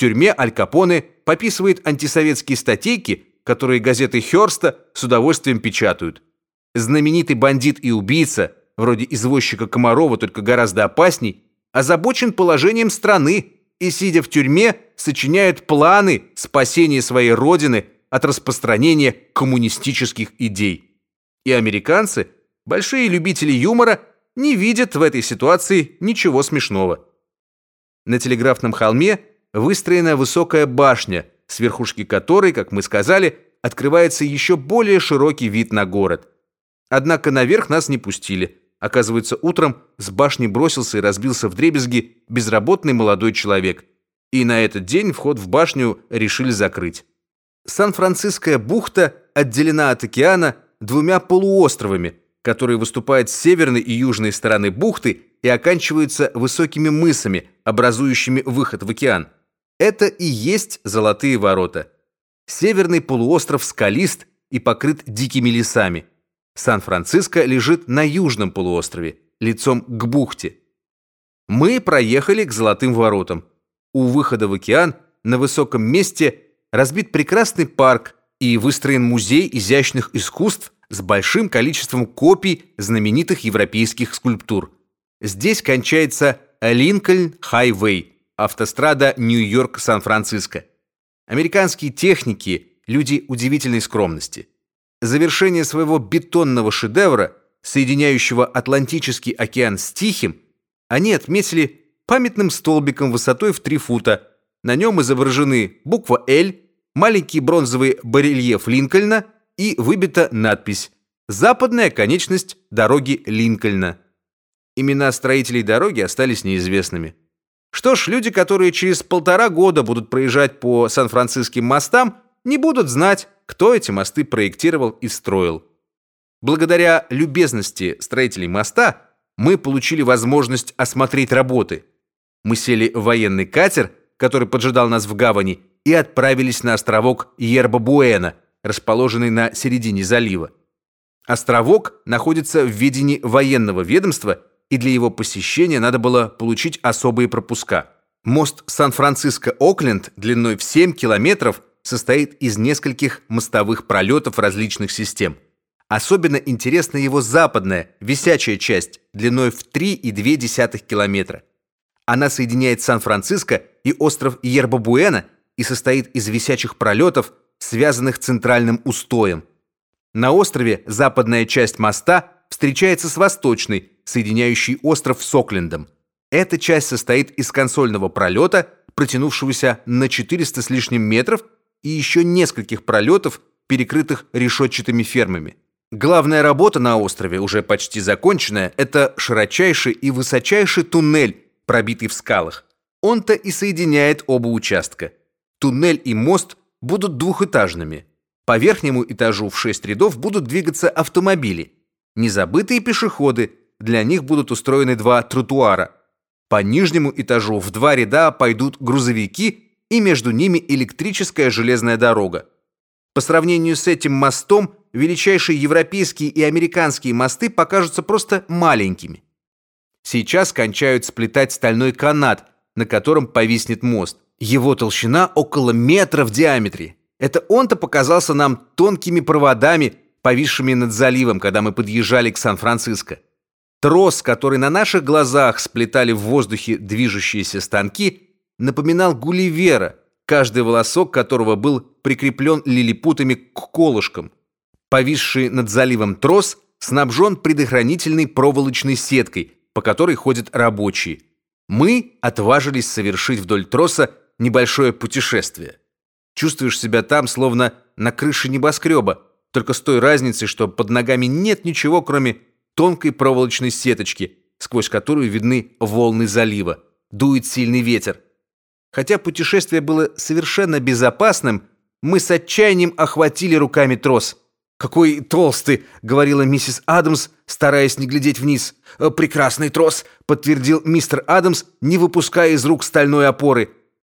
тюрьме Аль Капоне пописывает антисоветские статейки, которые газеты Хёрста с удовольствием печатают. Знаменитый бандит и убийца, вроде извозчика Комарова, только гораздо опасней, озабочен положением страны и, сидя в тюрьме, сочиняет планы спасения своей родины от распространения коммунистических идей. И американцы, большие любители юмора, не видят в этой ситуации ничего смешного. На телеграфном холме выстроена высокая башня, с верхушки которой, как мы сказали, открывается еще более широкий вид на город. Однако наверх нас не пустили. Оказывается, утром с башни бросился и разбился в дребезги безработный молодой человек. И на этот день вход в башню решили закрыть. Сан-Франциская бухта отделена от океана двумя полуостровами, которые выступают с северной и южной стороны бухты и оканчиваются высокими мысами, образующими выход в океан. Это и есть Золотые ворота. Северный полуостров скалист и покрыт дикими лесами. Сан-Франциско лежит на южном полуострове, лицом к бухте. Мы проехали к Золотым воротам. У выхода в океан на высоком месте разбит прекрасный парк и выстроен музей изящных искусств с большим количеством копий знаменитых европейских скульптур. Здесь кончается Линкольн-Хайвей, автострада Нью-Йорк-Сан-Франциско. Американские техники – люди удивительной скромности. Завершение своего бетонного шедевра, соединяющего Атлантический океан с Тихим, они отметили памятным столбиком высотой в 3 фута. На нем изображены буква «Л», маленький бронзовый барельеф Линкольна и выбита надпись «Западная конечность дороги Линкольна». Имена строителей дороги остались неизвестными. Что ж, люди, которые через полтора года будут проезжать по Сан-Франциским мостам, не будут знать, кто эти мосты проектировал и строил. Благодаря любезности строителей моста мы получили возможность осмотреть работы. Мы сели в военный катер, который поджидал нас в гавани, и отправились на островок Ерба-Буэна, расположенный на середине залива. Островок находится в ведении военного ведомства и для его посещения надо было получить особые пропуска. Мост Сан-Франциско-Окленд длиной в 7 километров состоит из нескольких мостовых пролетов различных систем. Особенно интересна его западная, висячая часть, длиной в 3,2 километра. Она соединяет Сан-Франциско и остров Ерба-Буэна и состоит из висячих пролетов, связанных центральным устоем. На острове западная часть моста встречается с восточной, соединяющей остров с Оклендом. Эта часть состоит из консольного пролета, протянувшегося на 400 с лишним метров, и еще нескольких пролетов, перекрытых решетчатыми фермами. Главная работа на острове, уже почти законченная, это широчайший и высочайший туннель, пробитый в скалах. Он-то и соединяет оба участка. Туннель и мост будут двухэтажными. По верхнему этажу в шесть рядов будут двигаться автомобили. Незабытые пешеходы, для них будут устроены два тротуара. По нижнему этажу в два ряда пойдут грузовики и между ними электрическая железная дорога. По сравнению с этим мостом, величайшие европейские и американские мосты покажутся просто маленькими. Сейчас кончают сплетать стальной канат, на котором повиснет мост. Его толщина около метра в диаметре. Это он-то показался нам тонкими проводами, повисшими над заливом, когда мы подъезжали к Сан-Франциско. Трос, который на наших глазах сплетали в воздухе движущиеся станки, напоминал Гулливера, каждый волосок которого был прикреплен лилипутами к колышкам. Повисший над заливом трос снабжен предохранительной проволочной сеткой, по которой ходят рабочие. Мы отважились совершить вдоль троса небольшое путешествие. Чувствуешь себя там, словно на крыше небоскреба, только с той разницей, что под ногами нет ничего, кроме тонкой проволочной сеточки, сквозь которую видны волны залива. Дует сильный ветер. Хотя путешествие было совершенно безопасным, мы с отчаянием охватили руками трос. «Какой толстый!» — говорила миссис Адамс, стараясь не глядеть вниз. «Прекрасный трос!» — подтвердил мистер Адамс, не выпуская из рук стальной опоры.